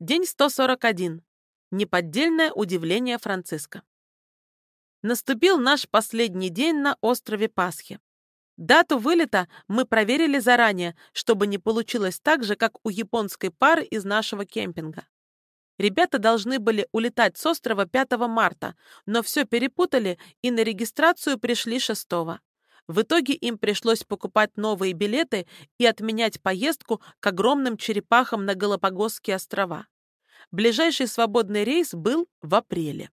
День 141. Неподдельное удивление Франциска. Наступил наш последний день на острове Пасхи. Дату вылета мы проверили заранее, чтобы не получилось так же, как у японской пары из нашего кемпинга. Ребята должны были улетать с острова 5 марта, но все перепутали и на регистрацию пришли 6 -го. В итоге им пришлось покупать новые билеты и отменять поездку к огромным черепахам на Галапагосские острова. Ближайший свободный рейс был в апреле.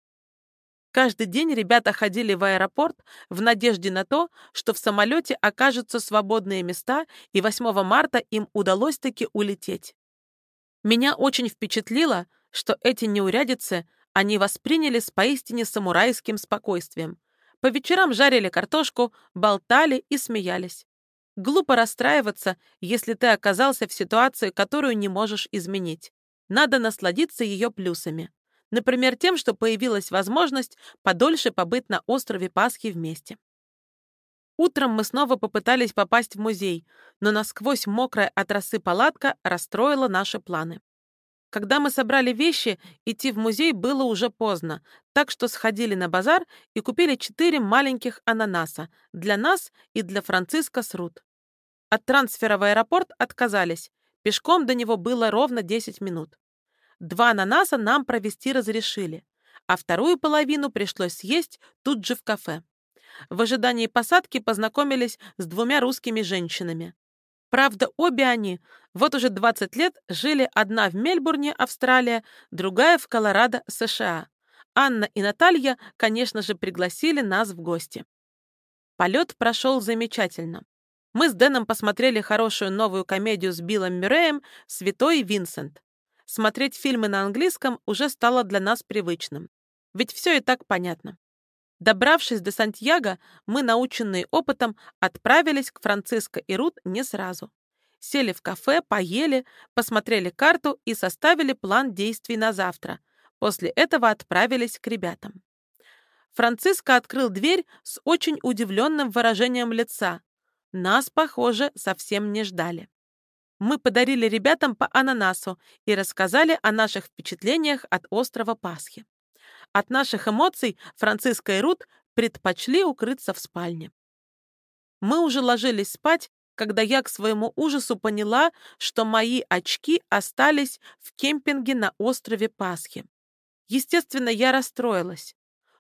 Каждый день ребята ходили в аэропорт в надежде на то, что в самолете окажутся свободные места, и 8 марта им удалось таки улететь. Меня очень впечатлило, что эти неурядицы они восприняли с поистине самурайским спокойствием. По вечерам жарили картошку, болтали и смеялись. Глупо расстраиваться, если ты оказался в ситуации, которую не можешь изменить. Надо насладиться ее плюсами. Например, тем, что появилась возможность подольше побыть на острове Пасхи вместе. Утром мы снова попытались попасть в музей, но насквозь мокрая от росы палатка расстроила наши планы. Когда мы собрали вещи, идти в музей было уже поздно, так что сходили на базар и купили четыре маленьких ананаса для нас и для Франциска с Рут. От трансфера в аэропорт отказались. Пешком до него было ровно 10 минут. Два ананаса нам провести разрешили, а вторую половину пришлось съесть тут же в кафе. В ожидании посадки познакомились с двумя русскими женщинами. Правда, обе они вот уже 20 лет жили одна в Мельбурне, Австралия, другая в Колорадо, США. Анна и Наталья, конечно же, пригласили нас в гости. Полет прошел замечательно. Мы с Дэном посмотрели хорошую новую комедию с Биллом Мюрреем «Святой Винсент». Смотреть фильмы на английском уже стало для нас привычным. Ведь все и так понятно. Добравшись до Сантьяго, мы, наученные опытом, отправились к Франциско и Рут не сразу. Сели в кафе, поели, посмотрели карту и составили план действий на завтра. После этого отправились к ребятам. Франциско открыл дверь с очень удивленным выражением лица. Нас, похоже, совсем не ждали. Мы подарили ребятам по ананасу и рассказали о наших впечатлениях от острова Пасхи. От наших эмоций Франциска и Рут предпочли укрыться в спальне. Мы уже ложились спать, когда я к своему ужасу поняла, что мои очки остались в кемпинге на острове Пасхи. Естественно, я расстроилась.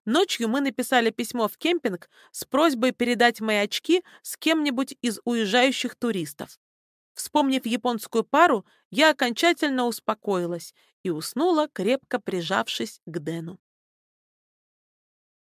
Ночью мы написали письмо в кемпинг с просьбой передать мои очки с кем-нибудь из уезжающих туристов. Вспомнив японскую пару, я окончательно успокоилась и уснула, крепко прижавшись к Дэну.